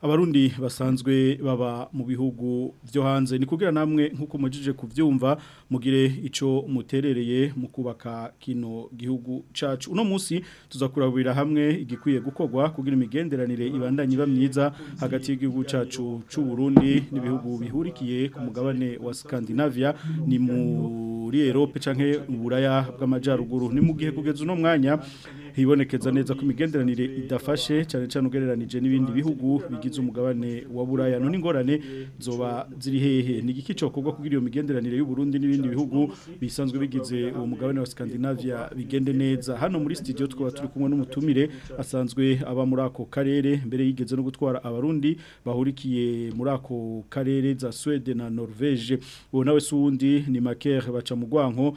abarundi basanzwe baba mu bihugu byo hanze ni kugira namwe nk'uko mujije kuvyumva mugire icyo muterereye mu kubaka kino gihugu cacu uno munsi tuzakurabira hamwe igikwiye gukorwa kugira imigenderanire ibandanye bamyiza hagati y'igihugu cyacu cy'u Burundi n'ibihugu bihurikiye ku mugabane wa Scandinavia ni mu muri Europe canke uburaya bw'amajyaruguru ni mu gihe kugeza uno mwanya hibonekeza neza ku migenderanire idafashe cyane cyane ugereranije n'ibindi bihugu bigize umugabane wa buraya none ingorane zoba ziri hehe ni igiki kugira iyo migenderanire y'u Burundi n'ibindi ibindi bihugu bisanzwe bigize uwo mugabane wa Scandinavia bigende neza hano muri studio twaba turi kumwe n'umutumire asanzwe aba muri ako karere mbere yigeze no gutwara abarundi bahurikiye muri ako karere za Sweden na Norvège uwo nawe sundi ni Maker baca mu gwanko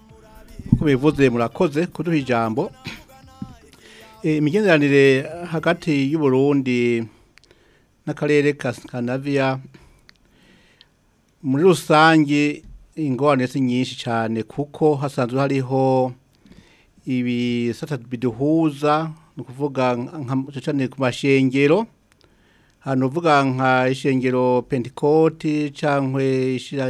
nkuko bivuze murakoze kuduha ijambo eh, imigenderanire hagati y'u Burundi n'akarere ka Scandinavia muri rusange ingorane si nyinshi cyane kuko hasanzwe hariho ibi ibisata biduhuza kuvuga ukuvuga cyane ku mashengero hano uvuga nka ishengero pentikoti cyangwa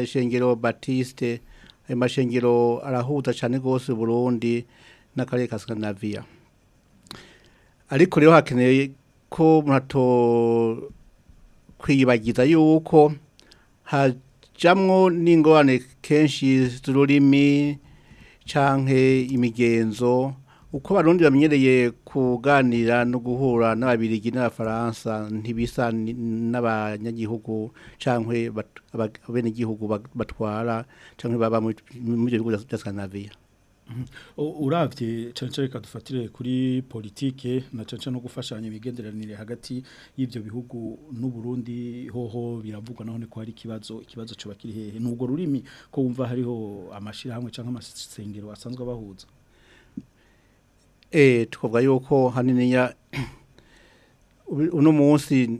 ishengero batiste ayo mashengero arahuza cyane rwose Burundi n'akarere ka Scandinavia ariko rero hakeneye ko murato kwiyibagiza yuko hajamwo n'ingorane kenshi z'ururimi canke imigenzo uko abarundi bamenyereye kuganira no guhura n'ababirigi n'abafaransa ntibisa n'abanyagihugu canke abenegihugu batwara canke baba muri ivyo bihugu vya Scandinavia urabye canca reka dufatire kuri politike na canca no gufashanya imigenderanire hagati y'ibyo bihugu n'u Burundi hoho biravugwa naho ne ko hari ikibazo ikibazo cyo bakiri hehe nubwo rurimi ko wumva hariho amashirahamwe canka amasengero asanzwe abahuza eh twavuga yuko hanini ya uno munsi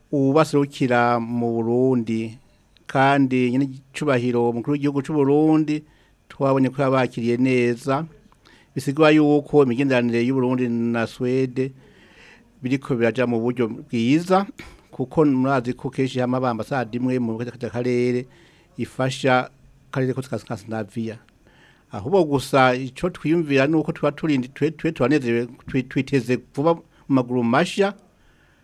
uwubaserukira mu burundi kandi nyine icubahiro umukuru w'igihugu cy'u Burundi twabonye ko yabakiriye neza bisigwa yuko imigenderanire y'u Burundi na Swede biriko biraja mu buryo bwiza kuko murazi ko kenshi hamwe abambasade imwe mu karere ifasha karere ko Scandinavia ahubwo gusa icyo twiyumvira ni uko tuba turindi twe twe tubanezerewe twiteze vuba mu maguru mashya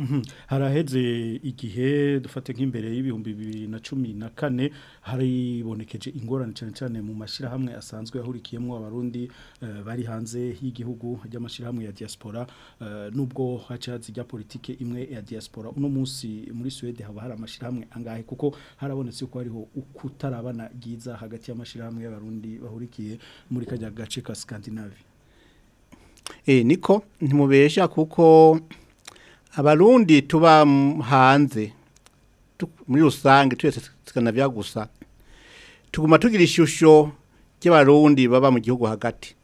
Mhm. haraheze igihe dufate nk'imbere y'ibihumbi bibiri na cumi na kane haribonekeje ingorane cyane cyane mu mashyirahamwe asanzwe ahurikiyemo abarundi eh, bari hanze y'igihugu ry'amashyirahamwe ya diaspora eh, nubwo hacaza zijya politike imwe ya diaspora uno munsi muri Suwede haba hari amashyirahamwe angahe kuko harabonetse ko hariho ukutarabana ryiza hagati y'amashyirahamwe y'abarundi bahurikiye muri kajya gace ka Scandinavi eh niko ntimubesha kuko abarundi tuba hanze muri rusange twese tukanavya gusa tuguma tugira ishusho ry'abarundi baba mu gihugu hagati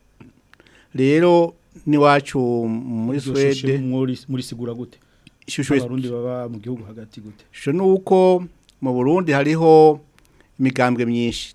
rero niwacu muri Swede muri sigura gute ishusho abarundi baba mu gihugu hagati gute ishusho nuko mu Burundi hariho imigambwe myinshi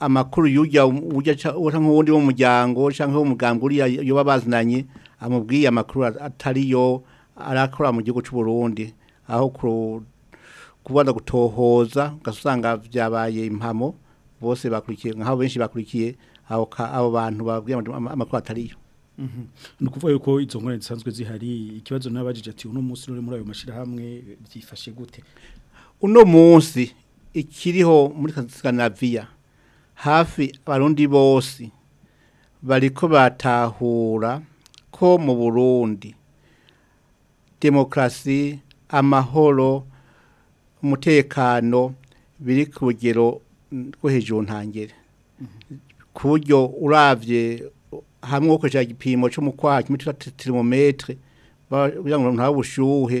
amakuru yujya ujya nk'uwundi w'umuryango cyangwa w'umuganga uriya yoba bazinanye amubwiye amakuru atari yo arakora mu gihugu cy'u Burundi aho kubanda gutohoza ugasanga byabaye impamo bose bakurikiye nkaho benshi bakurikiye abo bantu babwiye amakuru atariyo mhm. ni ukuvuga yuko izo nkora zisanzwe zihari ikibazo n'abajije ati uno munsi rero muri ayo mashyirahamwe byifashe gute uno munsi ikiriho muri Scandinavia hafi abarundi bose bariko batahura ko mu burundi demokrasi amahoro umutekano biri ku rugero rwo hejuru ntangere mm-hmm. ku buryo urabye hamwe ukoresheje igipimo cy'umukwacu mitwe tirirometire kugira ngo ntabe ubushyuhe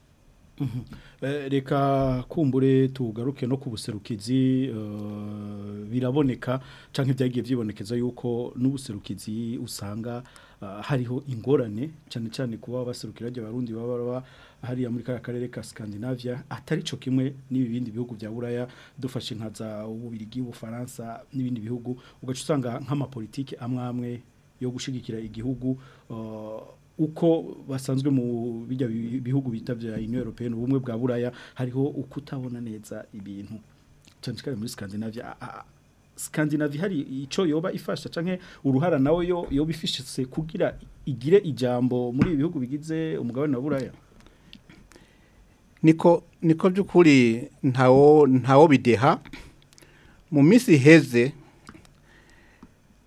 mhm. eh, reka kumbure tugaruke no ku buserukizi eh, biraboneka cyangwa ibyagiye byibonekeza yuko n'ubuserukizi usanga hariho ingorane cyane cyane kuba baserukira bajya abarundi baba baba hariya muri kariya karere ka Scandinavia atari cyo kimwe n'ibindi bihugu bya Buraya dufashe nka za Ububirigi Ubufaransa n'ibindi bihugu ugaca usanga nk'amapolitike amwe amwe yo gushigikira igihugu uko basanzwe mu bijya bihugu bita bya Union Européenne ubumwe bwa Buraya hariho ukutabona neza ibintu cyane cyane muri Scandinavia Scandinavia hari ico yoba ifasha canke uruhara nawe yo yoba ifishitse kugira igire ijambo muri ibihugu bigize umugabane wa Buraya niko niko by'ukuri ntawo ntawo bideha mu minsi iheze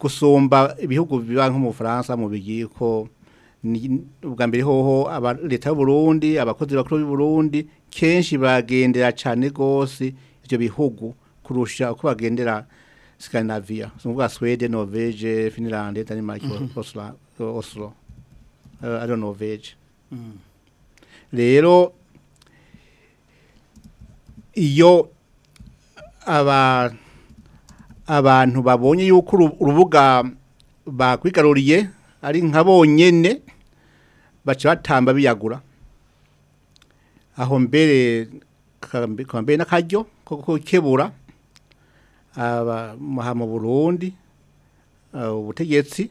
gusumba ibihugu biba nko mu Bufaransa mu bigiye ubwa mbere hoho leta y'u Burundi abakozi bakuru b'u Burundi kenshi bagendera cyane gose ibyo bihugu kurusha uko bagendera Skandinavia. Så några Sverige, Norge, Finland, Danmark, mhm. uh, mm. Oslo, Rero iyo aba abantu babonye yuko urubuga bakwigaruriye ari nka bonyene baca batamba biyagura aho mbere kambere n'akaryo ko kukebura mu burundi uh, ubutegetsi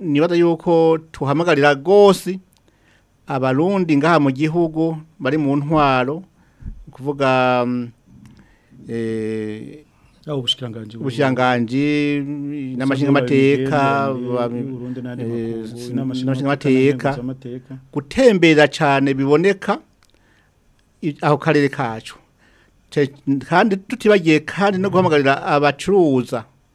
nibaza yuko tuhamagarira rwose abarundi ngaha mu gihugu bari mu ntwaro kuvuga ubushiranganji n'amashingamateka n'amashingamateka gutembera cyane biboneka aho karere kacu kandi tutibagiye kandi no guhamagarira abacuruza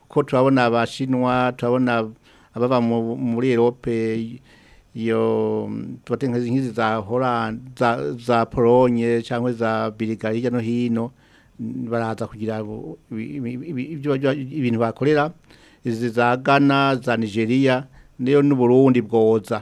kuko turabona abashinwa turabona abava muri erope yo tubateye nk'izi za horanda za polonye cyangwa za biriga hirya no hino baraza kugira ngo ibintu bakorera izi za gana za nigeria niyo n'uburundi bwoza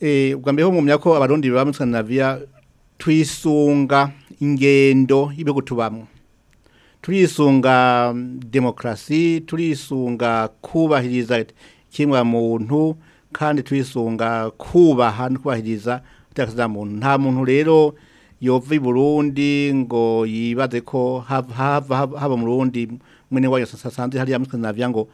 eh ubwa mbere humumya ko abarundi ba muri Scandinavia twisunga ingendo ibigo tubamwe turisunga mm, demokrasi turisunga kubahiriza kimwa muntu kandi twisunga kubaha no kubahiriza utakazira muntu nta muntu rero yova i burundi ngo yibaze ko haba mu rundi mwene wayo sasanze hariya muskandinavia ngo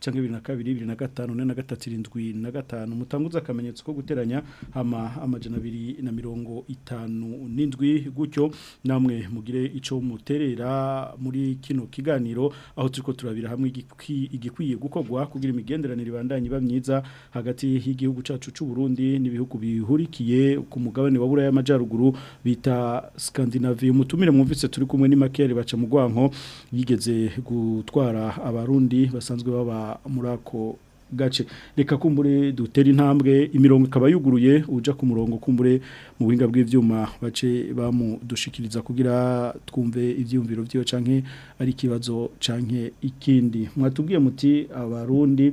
cyangwa bibiri na kabiri bibiri na gatanu une na gatatu irindwi na gatanu mutanguza akamenyetso ko guteranya amajyana abiri na mirongo itanu n'indwi gutyo namwe mugire icyo muterera muri kino kano kiganiro aho turiko turabira hamwe igikwiye gukogwa kugira imigenderanire ibandanye bamyiza hagati y'igihugu cacu c'u Burundi n'ibihugu bihurikiye ku mugabane wa Buraya y'amajyaruguru bita Scandinavie umutumire mwumvise turi kumwe ni Makeri baca mu yigeze gutwara abarundi basanzwe baba murako gace reka kumbure dutere intambwe imirongo ikaba yuguruye ujya ku murongo kumbure mu buhinga bw'ibyuma bace bamudushikiriza kugira twumve ibyiyumviro byiwe cyangwa ari ikibazo canke ikindi mwatubwiye muti abarundi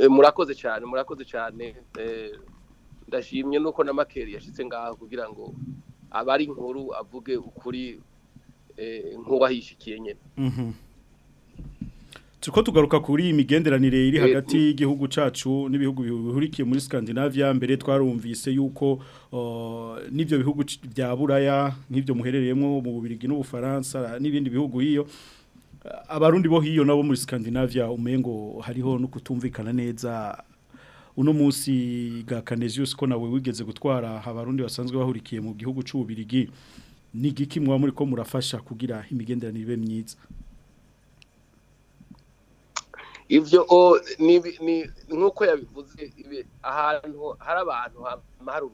Eh, murakoze cyane murakoze cyane eh, ndashimye nuko na makeri yashyitse ngaha kugira ngo abari inkuru avuge ukuri eh, nk'uwahishikiye nyine mhm. tuko tugaruka kuri iyi iri hagati mm. y'igihugu cacu n'ibihugu bihurikiye muri Scandinavia mbere twarumvise yuko n'ibyo bihugu bya buraya nk'ibyo muherereyemo mu Bubiligi n'Ubufaransa n'ibindi bihugu ’iyo. abarundi bo hiyo nabo muri Scandinavia umengo hariho no kutumvikana neza uno munsi ga Canesius ko nawe wigeze gutwara abarundi basanzwe bahurikiye mu gihugu cy'ububirigi ni giki mwa muri ko murafasha kugira imigenderanire ibe myiza ibyo ni nk'uko yabivuze ahantu hari abantu hari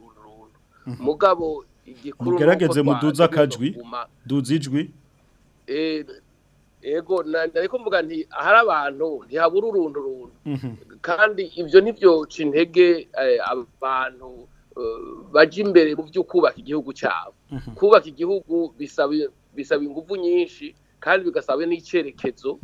mhm. mugabo igikuru mugerageze muduze akajwi duze ijwi eh, yego ariko mvuga nti ahari abantu ntihabura uruntu runtu mhm. kandi ibyo ntibyoca intege eh, abantu eh, bajya imbere mu byo kubaka igihugu cyabo mhm. kubaka igihugu bisaba ingufu nyinshi kandi bigasaba n'icerekezo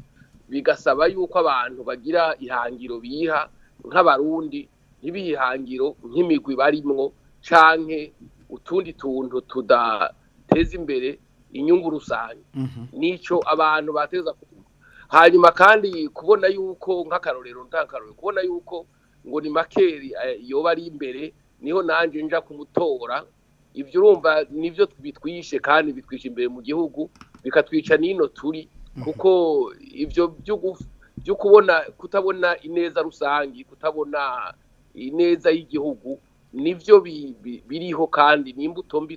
bigasaba yuko abantu bagira ihangiro biha nk'abarundi n'ibihangiro nk'imigwi barimwo canke utundi tuntu tudateza imbere inyungu rusange mhm. n'icyo abantu bateza kuvuga hanyuma kandi kubona yuko nk'akarorero ntakarorero kubona yuko ngo ni makeri eh, yoba ari imbere niho nanje nja kumutora ibyo urumva nibyo bitwishe kandi bitwishe imbere mu gihugu bikatwica n'ino turi mhm. kuko ibyo byo kubona kutabona ineza rusange kutabona ineza y'igihugu nibyo biriho kandi n'imbuto mbi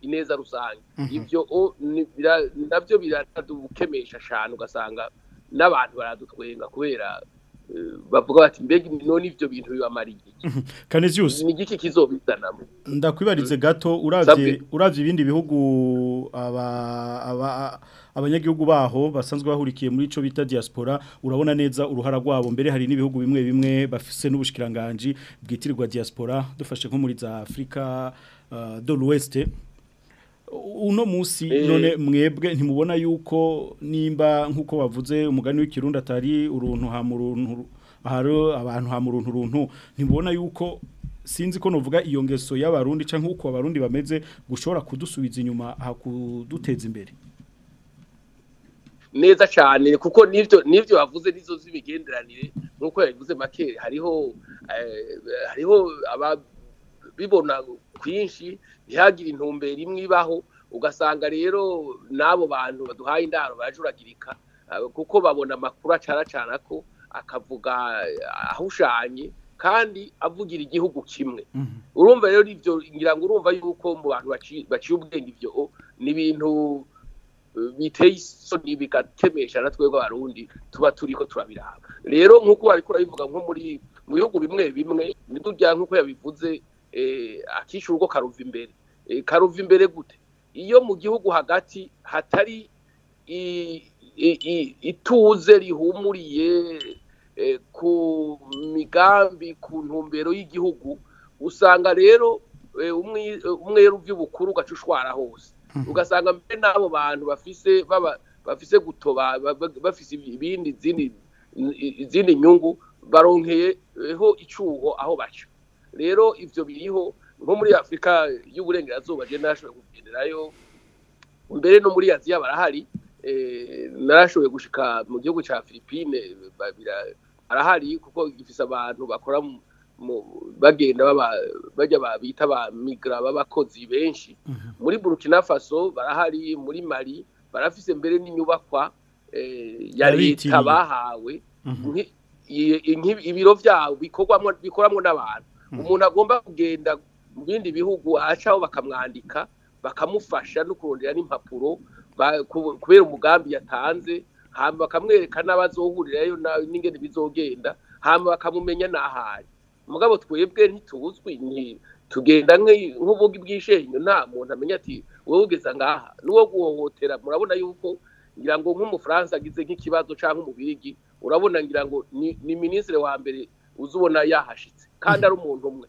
ineza rusange mhm. ibyo nabyo biradukemesha cyane ugasanga n'abantu baradutwenga kubera bavuga bati mbega none ibyo bintu bibamara igiki kaneziyusi ni igiki kizobizanamo ndakwibarize gato urabye ibindi bihugu abanyagihugu baho basanzwe bahurikiye muri icyo bita diaspora urabona neza uruhara rwabo mbere hari n'ibihugu bimwe bimwe bafise n'ubushikiranganji bwitirirwa diaspora dufashe nko muri za afurika uh, do l'ouest uno munsi eh. none mwebwe ntimubona yuko nimba nk'uko bavuze umugani w'ikirundi atari uruntu abantu ha muruntu runtu ntibona yuko sinzi ko nuvuga iyo ngeso y'abarundi cyangwa nk'uko abarundi bameze gushobora kudusubiza inyuma kuduteza imbere neza cyane kuko n'ibyo n'ibyo bavuze n'izo z'imigenderanire nk'uko yabivuze make hariho eh, hariho bibona kwinshi ntihagire intumbero imwe ibaho ugasanga rero n'abo bantu baduhaye indaro bajuragirika kuko babona amakuru acaracana ko akavuga ahushanye kandi avugira igihugu kimwe mhm. urumva rero ibyo ngira ngo urumva yuko mu bantu baciye ubwenge ibyo ni ibintu eh, biteye isoni bigatemesha na twebwe abarundi tuba turiko turabiraba rero nk'uko bariko urabivuga nko muri mu bihugu bimwe bimwe nidurya nk'uko yabivuze Eh, akishyura ubwo karuva imbere eh, karuva imbere gute iyo mu gihugu hagati hatari ituze rihumuriye eh, ku migambi ku ntumbero y'igihugu usanga rero umweru by'ubukuru ugacushwara hose mhm. ugasanga mbere n'abo bantu bafise baba bafise gutoba bafise ibindi zindi zindi nyungu baronkeyeho icyuho aho baca rero ibyo biriho nko muri afurika y'uburengerazuba rero narashoboye kugenderayo mbere no muri aziya barahari eh, narashoboye gushika mu gihugu cya philippine arahari kuko gifise abantu bakora mu bagenda baba bajya babita ba migra b'abakozi benshi mhm. muri burkina faso barahari muri mali barafise mbere n'inyubakwa eh, ya leta bahawe mhm. ibiro byabo bikoramo n'abantu Hmm. umuntu agomba kugenda mu bindi bihugu acaho bakamwandika bakamufasha no kurondera n'impapuro kubera umugambi yatanze bakamwereka na n'ingene bizogenda hamba bakamumenya n'ahari mugabo twebwe ntituzwi tugenda nk'ubugi bw'ishenyo nta muntu amenya ati wowe ugeze ngaha n'uwo guhohotera murabona yuko ngira ngo nk'umufaransa agize nk'ikibazo cyangwa umubirigi urabona ngira ngo ni minisitiri wa mbere uzubona yahashitse kandi ari umuntu umwe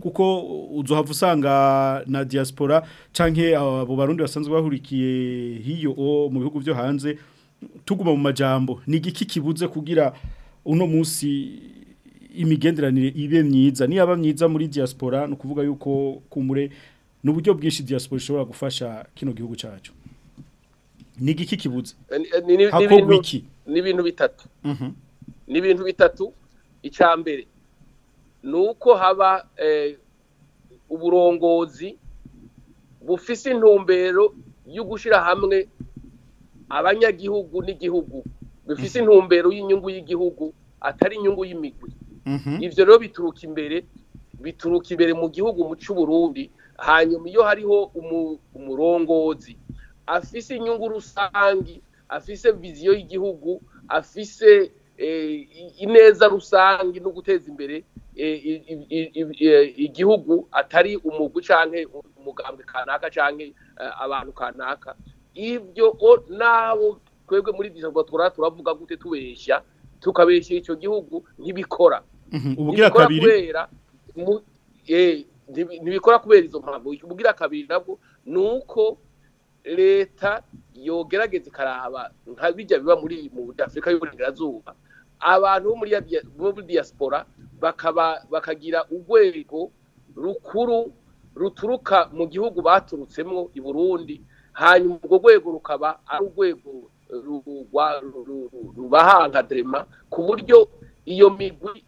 kuko uzohava usanga na diaspora canke abo barundi basanzwe bahurikiye hiyo o mu bihugu byo hanze tuguma mu majambo ni igiki kibuze kugira uno munsi imigenderanire ibe myiza ni aba myiza muri diaspora ni ukuvuga yuko kumure ni uburyo bwinshi diaspora ishobora gufasha kino gihugu cyacu ni igiki kibuze eh, eh, ni ibintu bitatu mhm. ni ibintu bitatu icya Nuko haba eh, uburongozi bufise intumbero yo gushyira hamwe abanyagihugu n'igihugu bifise intumbero y'inyungu y'igihugu atari inyungu y'imigwi mm-hmm. ibyo rero bituruka imbere bituruka imbere mu gihugu mu cy'uburundi hanyuma iyo hariho umurongozi afise inyungu rusange afise viziyo y'igihugu afise eh, ineza rusange no guteza imbere igihugu atari umugu canke umugambwe kanaka cyangwa eh, abantu kanaka ibyo nabo twebwe muri disobwa turara turavuga gute tubeshya tukabeshya icyo gihugu ntibikora mhm, ubugira kabiri ntibikora kubera izo mpamvu ubugira kabiri nabwo ni uko leta yogerageza ikaraba nka bijya biba muri mu afurika y'uburengerazuba abantu bo muri diaspora bakaba bakagira urwego rukuru ruturuka mu gihugu baturutsemo i burundi hanyuma ubwo rwego rukaba ari urwego rubaha nka derema ku buryo iyo migwi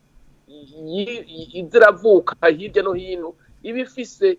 iravuka hirya no hino ibifise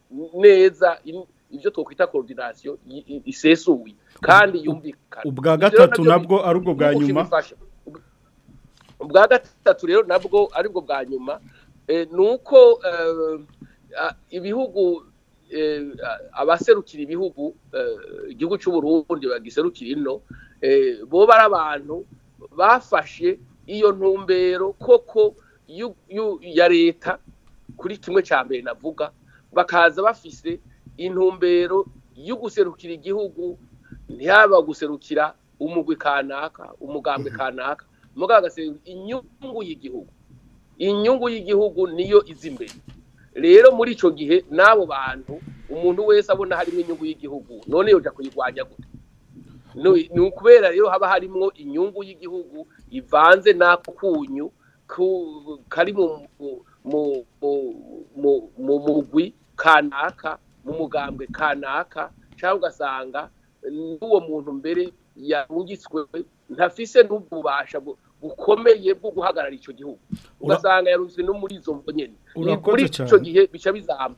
neza ibyo twakwita koordinasiyo isesuye kandi yumvikana ubwa gatatu nabwo ari bwa nyuma ubwa gatatu rero nabwo ari bwa nyuma eh, nuko eh, ibihugu Eh, abaserukira ibihugu eh, igihugu cy'uburundi bagiserukira ino eh, bo bari abantu bafashe iyo ntumbero koko ya leta kuri kimwe cya mbere navuga bakaza bafise intumbero yo guserukira igihugu ntihaba guserukira umugwi kanaka umugambi mhm. kanaka muganga inyungu y'igihugu inyungu y'igihugu niyo izi imbere rero muri icyo gihe n'abo bantu umuntu wese abona harimo inyungu y'igihugu none yoja kuyirwanya gute ni ukubera rero haba harimo inyungu y'igihugu ivanze na kunyu kari mu mugwi kanaka mu mugambwe kanaka cyangwa ugasanga n'uwo muntu mbere yahungitswe ntafise n’ububasha bubasha bukomeye bwo guhagarara icyo gihugu ugasanga yarunzwe no muri izo mbonyene icyo gihe bica bizamba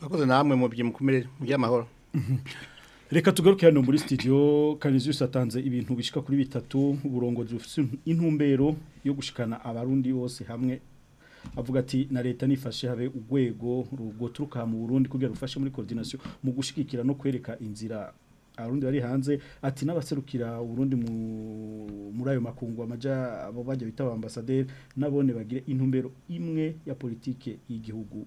murakoze namwe mu by'umukomere mu by'amahoro reka tugaruke hano muri studio kanezi usatanze ibintu bishika kuri bitatu uburongozi bufite intumbero yo gushikana abarundi bose hamwe avuga ati na leta nifashe habe ugwego rugoturuka mu Burundi kugira rufashe muri coordination mu gushikikira no kwereka inzira abarundi bari hanze ati n'abaserukira urundi muri ayo makungu amaja abo bajya bita ambasaderi nabone bagire intumbero imwe ya politike y'igihugu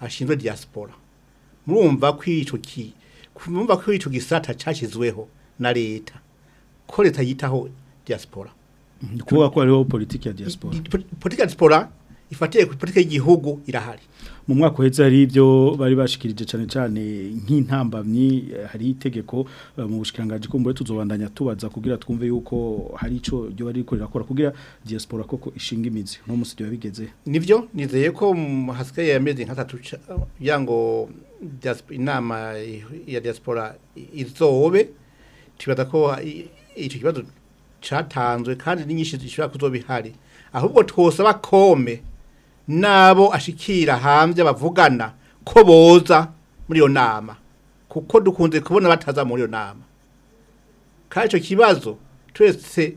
ashinzwe diaspora murumva ko ico ki murumva ko ico gisata cashizweho na leta ko leta yitaho diaspora kuba ko hariho politiki ya diaspora politiki ya diaspora ifatiye ku politiki y'igihugu irahari mu mwaka uheze hari ibyo bari bashikirije cyane cyane nk'intambamyi hari itegeko eh, mu bushikiranganji ko mbere tuzobandanya tubaza kugira twumve yuko hari ico ryo bari rikorera akora kugira diaspora koko ishinga imizi no musi ryo bigeze nivyo nizeye ko hasigaye amezi nk'atatu yango inama ya diaspora izobe tubaza ko icyo kibazo catanzwe kandi n'inyinshi zishobora kuzobihari ahubwo twose bakome n'abo ashikira hanze bavugana ko boza muri iyo nama kuko dukunze kubona bataza muri iyo nama kandi icyo kibazo twese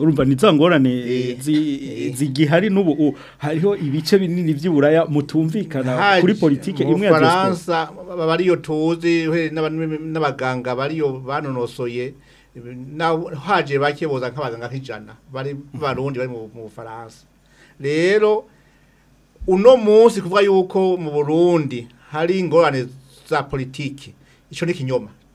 urumva ni eh, eh. zigihari n'ubu hariho ibice binini by'uburaya mutumvikana kuri politike imwe ya Faransa bariyo tuzi n'abaganga bariyo banonosoye haje bake boza nk'abaganga nk'ijana bari barundi bari mu Faransa rero uno munsi kuvuga yuko mu Burundi hari ingorane za politiki ico ni kinyoma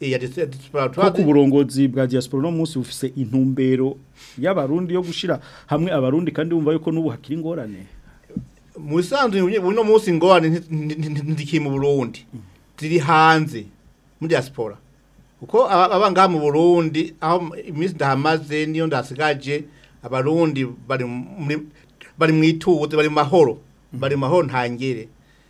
iya uburongozi bwa diaspora no munsi bufise intumbero y'abarundi yo gushira hamwe abarundi kandi bumva yuko n'ubu hakiri ingorane mu bisanzwe uno munsi ingorane ntidikiri mu burundi ziri hanze muri diaspora uko abanga mu burundi aho iminsi ndahamaze niyo ndasigaje abarundi bari mu ituze bari mu mahoro bari mu mahoro ntangere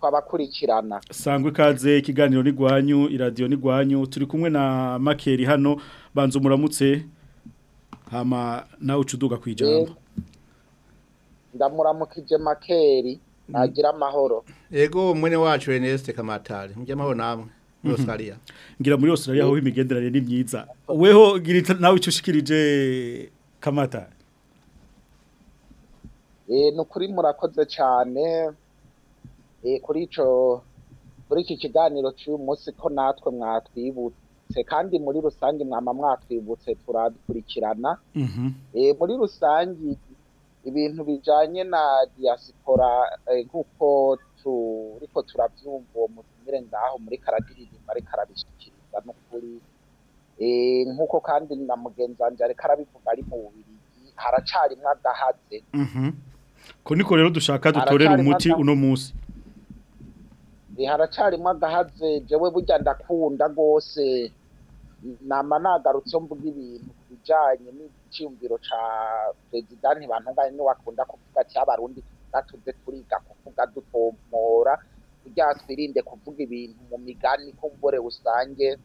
twabakurikirana sangwe kaze ikiganiro ni gwanyu iradiyo ni gwanyu turi kumwe na Makeri hano banza umuramutse hama nawe ucuduga ku ijambo ndamuramukije makeri nagira mm. amahoro yego mwene wacu Ernest Kamatari mujye amahoro namwe mm-hmm. Australia ngira muri Australia aho imigenderanire ni myiza weho gira nawe ucushikirije Kamatari eh nukuri murakoze cyane eh kuri ico kuri iki kiganiro cy'uyu munsi natwe mwatwibutse twabibutse kandi muri rusange mwama mwatwibutse turakurikirana mhm. eh, muri rusange ibintu bijyanye na diaspora eh, nk'uko turiko turabyumva uwo mutumire ngaho muri karadiridimba ariko arabishikiriza n'ukuri eh, nk'uko kandi na mugenzi wanjye ari karabivuga ari mu bubiri haracarimo agahaze mhm. ko niko rero dushaka dutorera umuti uno munsi haracarimo agahaze jewe burya ndakunda rwose nama nagarutse mvuga ibintu ku bijyanye n'icyumviro cya perezida ntibantunganye ntiwakunda kuvuga cy'abarundi tuze turiga kuvuga dutomora kugira twirinde kuvuga ibintu mu migani kumbure usange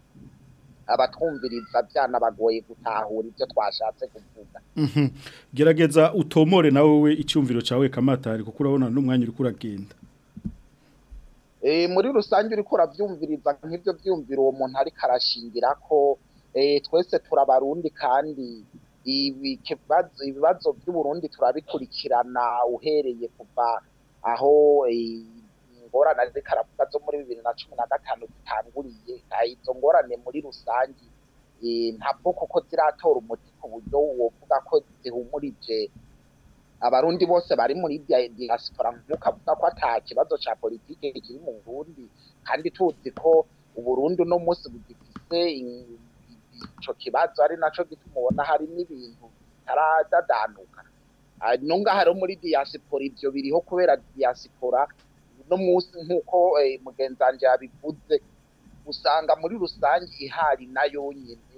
abatwumviriza byana bagoye gutahura ibyo twashatse kuvuga mhm. gerageza utomore nawe we icyumviro cyawe kamatari kuko urabona n'umwanya uri kuragenda Eh, muri rusange uriko uravyumviriza nk’ibyo byumvira uwo muntu ariko ko eh, twese turabarundi kandi ibibazo vy'uburundi turabikurikirana uhereye kuva aho eh, ingorane ariko aravuga zo muri bibiri na cumi na gatanu zitanguriye ah, izo ngorane muri rusange ntabwo kuko ziratora umuti ku buryo wovuga ko zihumurije abarundi bose bari muri diaspora ntukavuga ko ata kibazo cya politiki kiri mu Burundi kandi tuzi ko uburundi uno munsi bugifise ico kibazo ari naco gituma ubona hari n'ibintu bitaradanuka ah, no ngaha rero muri diaspora ivyo biriho kubera diaspora uno munsi nk'uko eh, mugenzi wanje yabivuze usanga muri rusange ihari nayo nyene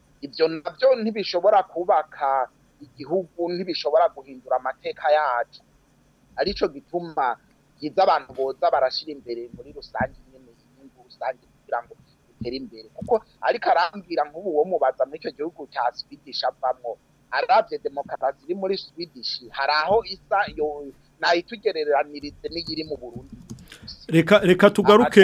ibyo nabyo ntibishobora kubaka igihugu ntibishobora guhindura amateka yacu arico gituma byiza abantu boza barashira imbere muri rusange nyene inyungu rusange kugira ngo itere imbere kuko ariko arambwira nk'ubu wo mubaza muri icyo gihugu cya Swedish avamwo aravye demokarasi iri muri Swedish hari aho isa yo nayitugereranirize n'iyiri mu Burundi reka reka tugaruke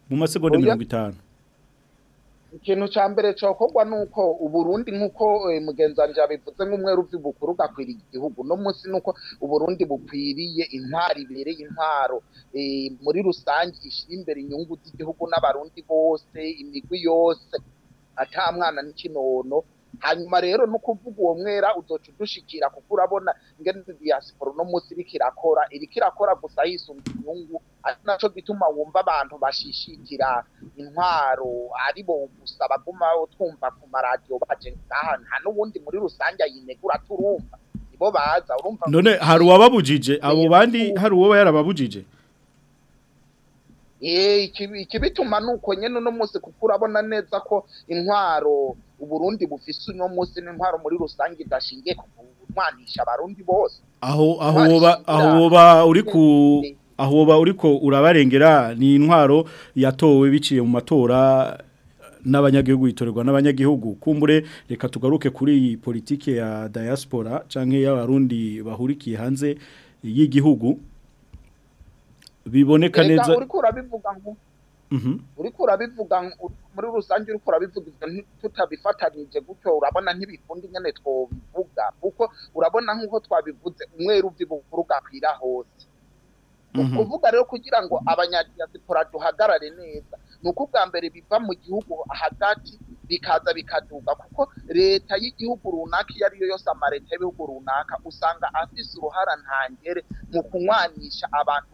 mu masegonda 50 ikintu cya mbere cyokorwa ni uko uburundi nk'uko eh, mugenzi wanjye yabivuze nk'umwe ruvi bukuru gakwiriye igihugu no munsi ni uko uburundi bukwiriye intwari ibereye intwaro eh, muri rusange ishyira imbere inyungu z'igihugu n'abarundi bose imigwi yose ata mwana n'ikinono hanyuma rero no kuvuga uwo mwera uzoca udushikira kuko urabona ingene diaspora no munsi iriko irakora iriko irakora gusa yisunga inyungu ari naco gituma wumva abantu bashishikira intwaro aribo bo gusa baguma twumva ku maradiyo baje ngaha nta n'uwundi muri rusange ayinegura turumva nibo baza urumva none hari uwababujije abo bandi hari uwo yarababujije eh, ikibituma ni uko nyine uno munsi kuko urabona neza ko intwaro uburundi bufise uno munsi n'intwaro muri rusange idashingiye ku kurwanisha abarundi bose aho aho ba uri ku aho ba uri ko urabarengera ni intwaro yatowe biciye mu matora n'abanyagihugu itorerwa n'abanyagihugu kumbure reka tugaruke kuri iyi politike ya diaspora canke y'abarundi bahurikiye hanze y'igihugu biboneka neza uriko urabivuga ngo Mm-hmm. uriko urabivuga muri rusange uriko urabivuga tutabifatanije gutyo urabona ntibikunda nyene twobivuga kuko urabona nk'uko twabivuze umweru uvyibuka ugakwira hose mm-hmm. kuvuga rero kugira ngo abanyadiyasipora duhagarare neza ni uko ubwa mbere biva mu gihugu hagati bikaza bikaduga kuko leta y'igihugu runaka iyo ariyo yose amareta y'ibihugu runaka usanga afise uruhara ntangere mu kunywanisha abantu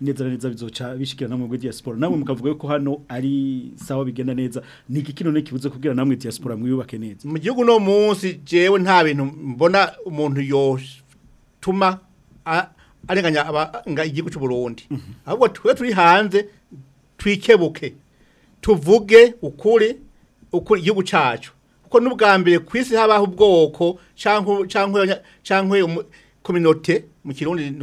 neza neza bizoca bishikira namwe muri diaspora namwe mukavuga ko hano ari sawa bigenda neza ni iki kino kibuze kubwira namwe diaspora mwiyubake neza mu gihugu no munsi jewe nta bintu mbona umuntu yotuma arenganya abanga igihugu cy'u Burundi mhm. ahubwo twe turi hanze twikebuke tuvuge ukuri ukuri igihugu cyacu ko n'ubwa mbere ku isi habaho ubwoko cyangwa kominote mu kirundi ni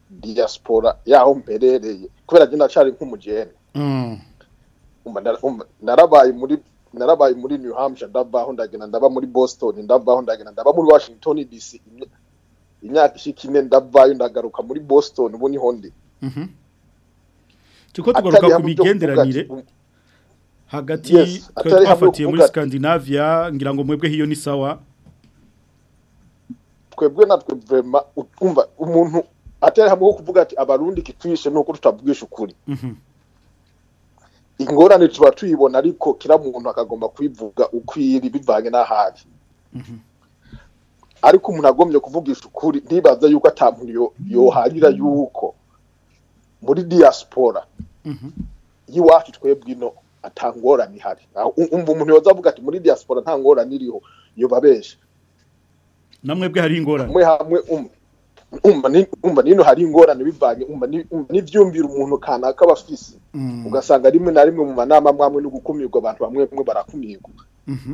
diaspora yaho mperereye kubera je ndacari nk'umujene mm. narabaye muri narabaye muri New Hampshire ndabaho ndagenda ndaba muri Boston ndabaho ndagenda ndaba muri Washington DC imyaka ishikine ndabayo ndagaruka muri Boston ubu niho ndi mhm. tuko tugaruka ku migenderanire hagati twafatiye muri Scandinavia ngira ngo mwebwe hiyo ni sawa twebwe natwe vema umva umuntu atari hamwe kuvuga ati abarundi kitwishe nuko tutavugisha ukuri mhm. ingorane tuba tuyibona ariko kira muntu akagomba kwivuga ukwiri bivanye n'ahari mhm. ariko umuntu agombye kuvugisha ukuri ntibaze yuko atamuntu yoharira mhm. yuko muri diaspora mhm. y'iwacu twebwe ino atangorane ihari umva umuntu yoza avuga ati muri diaspora nta ngorane iriho yobabesha namwe bwe hari ingorane mwe hamwe umwe umva nino hari ingorane bivanye n'ibyumvira umuntu kanaka bafise mm. ugasanga rimwe na rimwe mu manama mwamwe no gukumirwa abantu bamwe bamwe barakumirwa mhm.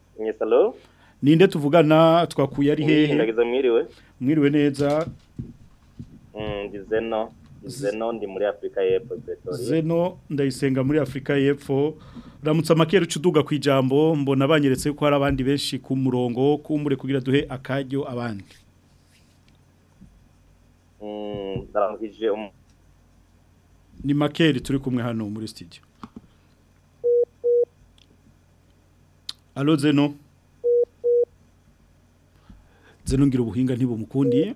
ninde tuvugana twakuye ari hehe mwiriwe neza mm, ngizeno zeno ndi muri afurika y'epfo zeno ndayisenga muri afurika y'epfo uramutse amakere ucuduga ku ijambo mbona banyeretse ko hari abandi benshi ku murongo kumbure kugira duhe akaryo abandi mm, um- ni makeri turi kumwe hano muri studio alo zeno zeno ngira ubuhinga ntibumukundiye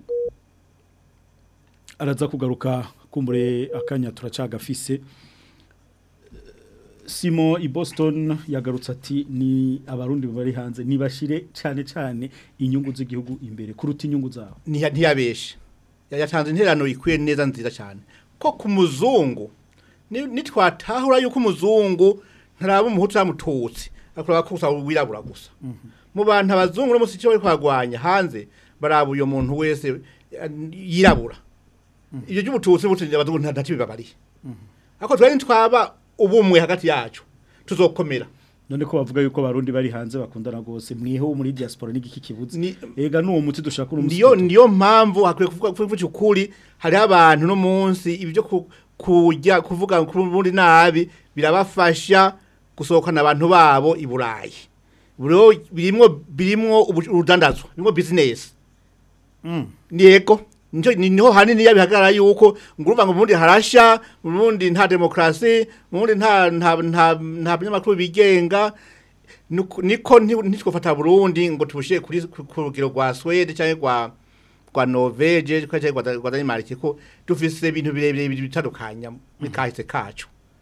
araza kugaruka kumbure akanya turacagafise simo i boston yagarutse ati ni abarundi bari hanze ntibashyire cyane cyane inyungu z'igihugu imbere kuruta inyungu zabo ntiyabeshe yatanze interano ikwiye neza nziza cyane ko ku muzungu nitwatahura yuko umuzungu ntaraba umuhutu uramututse akuraba gusa wirabura gusa mhm. mu bantu abazungu uramutse icyo bari kwagwanya hanze baraba uyu muntu wese eh, yirabura Mhm. iyo ry'umutusi bucinjira abazungu ntacyo bibabariye mhm. ariko twari twaba ubumwe hagati yacu tuzokomera none ko bavuga yuko barundi bari hanze bakundana gose mwiho muri diaspora n'igiki kibuze ega nuwo muti dushaka urumwe niyo niyo mpamvu hakwiye kuvuga ukuri hari abantu no munsi ibyo kujya kuvuga muri nabi birabafasha gusohokana abantu babo i Burayi birimo birimo urudandazwa birimwo business mm. niho hanini yabihagarara yuko nguruva ngo mu bundi harashya mu nta demokarasi mu bundi nta nta binyamakuru bigenga niko ntitwafata burundi ngo tubushyire ku rugero rwa Suwede cyangwa rwa rwa norvege cyangwa rwa denmark ko dufise ibintu birebire bitandukanya mu kahise kacu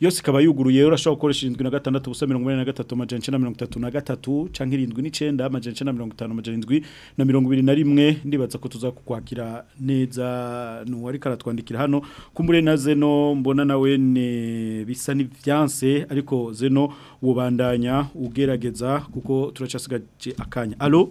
yose ikaba yuguruye urashobora gukoresha irindwi na gatandatu ubusa mirongo ine na gatatu amajana icyenda mirongo itatu na gatatu cyangwa irindwi n'icyenda amajana icyenda mirongo itanu amajana irindwi na mirongo ibiri na rimwe ndibaza ko tuzakukwakira kukwakira neza n'uwari karatwandikira hano kumure na zeno mbona nawe ni bisa n'ibyanse ariko zeno ubandanya ugerageza kuko turacasigaje akanya alo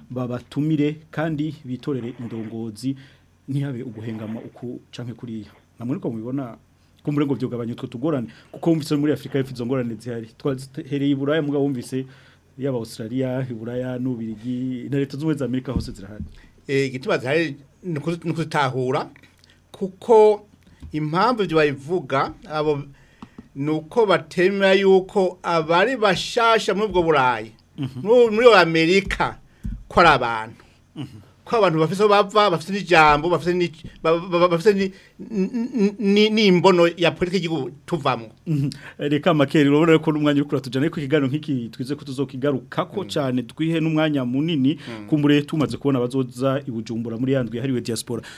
babatumire kandi bitorere indongozi ntihabe uguhengama uku canke kuriya namwe niko mubibona kumbure ngo byugabanye utwo tugorane kuko wumvise muri Afrika y'epfo izo ngorane zihari twahereye iburaya mugabo wumvise yaba Australia iburaya n'ubirigi na leta z'umwe za Amerika hose zirahari eh gituma zihari nukuzitahura kuko impamvu byo bayivuga abo nuko batemera yuko abari bashasha muri ubwo burayi mhm. muri Amerika ko ari abantu mhm. ko abantu bafite bava bafite n'ijambo bafite n'imbono ya politiki y'igihugu tuvamo mm-hmm. reka makeri urabona ko n'umwanya uri kuratujyana ku kiganiro nk'iki twize ko tuzokigaruka ko mm. cyane twihe n'umwanya munini mm. kumure tumaze kubona abazoza i Bujumbura muri yandwi yahariwe diaspora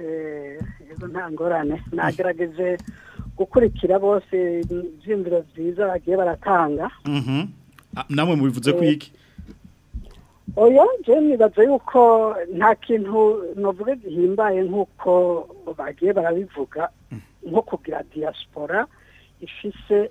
eh, ego nta nagerageje gukurikira bose ibyiyumviro byiza agiye baratanga mhm. ah, namwe mubivuze ku eh, iki oya njyewe nibaza yuko nta kintu navuga gihimbaye nk'uko bagiye barabivuga nko kugira diaspora ifise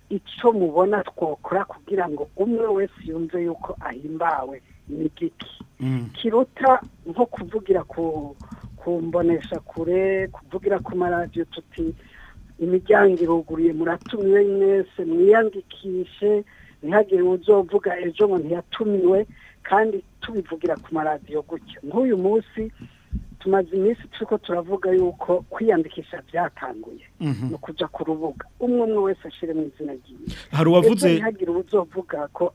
icyo mubona twakora kugira ngo umwe wese yumve yuko ahimbawe ni giki mm. kiruta nko kuvugira ku kumbonesha kure kuvugira ku maradiyo tuti imiryango iruguruye muratumiwe mwese mwiyandikishe ntihagire uzovuga ejo ngo ntiyatumiwe kandi tubivugira ku maradiyo gutya nk'uyu munsi tumaze iminsi turiko turavuga yuko kwiyandikisha byatanguye no mhm. kuja ku rubuga umwe umwe wese ashiremo izina ryiwe hari uwavuze ntihagire uwuzovuga ko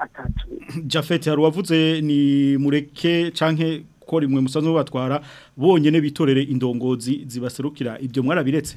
atatuye jafet hari uwavuze ni mureke canke ko rimwe musanzwe batwara bonyene bitorere indongozi zibaserukira ibyo mwarabiretse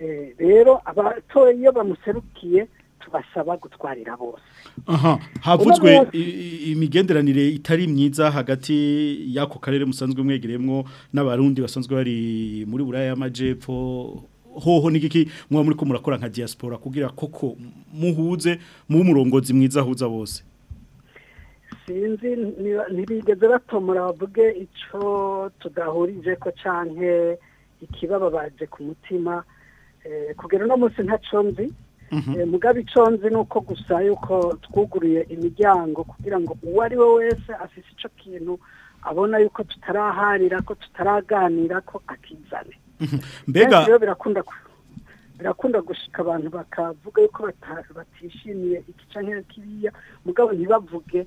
eh, rero abatoye iyo bamuserukiye tubasaba gutwarira bose aha havuzwe imigenderanire itari myiza hagati y'ako karere musanzwe mwegereyemo n'abarundi basanzwe bari muri buraya y'amajyepfo hoho n'igiki muba muri ko murakora nka diaspora kugira koko muhuze mu murongozi mwiza ahuza bose sinzi ntibigeze batomora bavuge icyo tudahurije ko canke cyane ikibababaje ku mutima eh, kugera uno munsi ntacyo nzi Mhm. Eh, mugabe iconze ni uko gusa yuko twuguruye imiryango kugira ngo uwo ari we wese afite icyo kintu abona yuko tutaraharira ko tutaraganira ko akizane mhm. mbega birakunda gushika abantu bakavuga yuko batishimiye iki cyangwa kiriya mugabo ntibavuge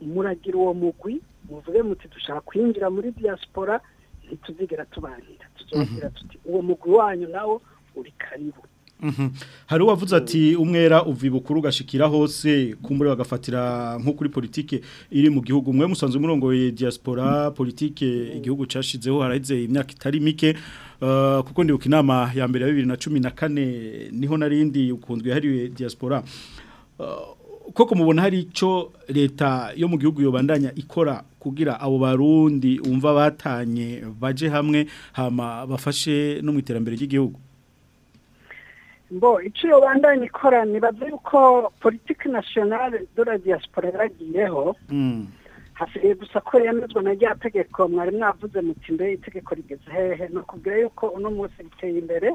muragira uwo mugwi muvuge muti dushaka kwinjira muri diaspora ntituzigera tubanira tuzagira mhm. tuti uwo mugwi wanyu nawo uri karibu Mhm. hari uwavuze ati umwera ubukuru ugashikira hose kumbure bagafatira nko kuri politike iri mu gihugu umwe musanzwe umurongoye diaspora politike igihugu cyashizeho haraheze imyaka itari mike uh, kuko ndibuka inama ya mbere ya bibiri na cumi na kane niho narindi ukunzwe hari diaspora uh, koko mubona hari icyo leta yo mu gihugu yobandanya ikora kugira abo barundi umva batanye baje hamwe hama bafashe no mu iterambere ry'igihugu mbo icyo iyo bandanye ikora yuko politiki nasiyonari de la diaspora yaragiyeho mm. hasigaye eh, gusa ko yemezwa na rya tegeko mwari mwavuze muti mbere itegeko rigeze hehe ni ukubwira yuko uno munsi riteye imbere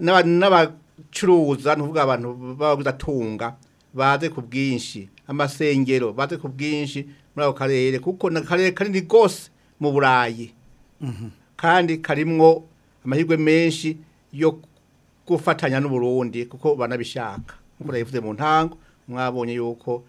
n'abacuruza nuvuga abantu baguze atunga baze ku bwinshi amasengero baze ku bwinshi muri ako karere kuko ni akarere ni gose mu burayi mm-hmm. kandi karimwo amahirwe menshi yo gufatanya n'uburundi kuko banabishaka nk'uko yabivuze mu ntango mwabonye yuko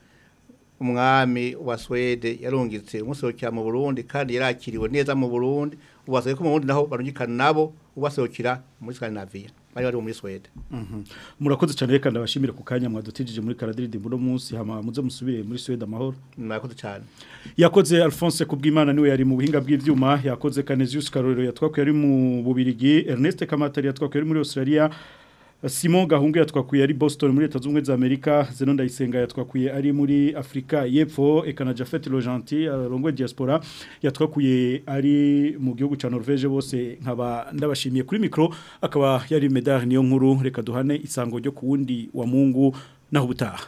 umwami wa Swede yarungitse umunsi mu Burundi kandi yarakiriwe neza mu Burundi ubaswe ko mu wundi naho barungikana nabo ubasohokera muri Scandinavia bari bari muri Sweden mhm. murakoze cyane reka ndabashimira ku kanya mwadutijije muri Karadiridimu no munsi hama muze musubire muri Sweden amahoro murakoze cyane yakoze Alphonse Kubwimana niwe yari mu buhinga bw'ivyuma yakoze Canesius Karorero yatwakuye ari mu Bubirigi Ernest Kamatari yatwakuye ari muri Australia Simon Gahungu yatwakuye ari Boston muri Leta Zumwe za Amerika Zeno Ndayisenga yatwakuye ari muri Afrika y'Epfo ekana Jafet Lojanti arongwe diaspora yatwakuye ari mu gihugu cya Norvege bose nkaba ndabashimiye kuri micro akaba yari medal niyo nkuru reka duhane isango ryo kuwundi wa Mungu naho butaha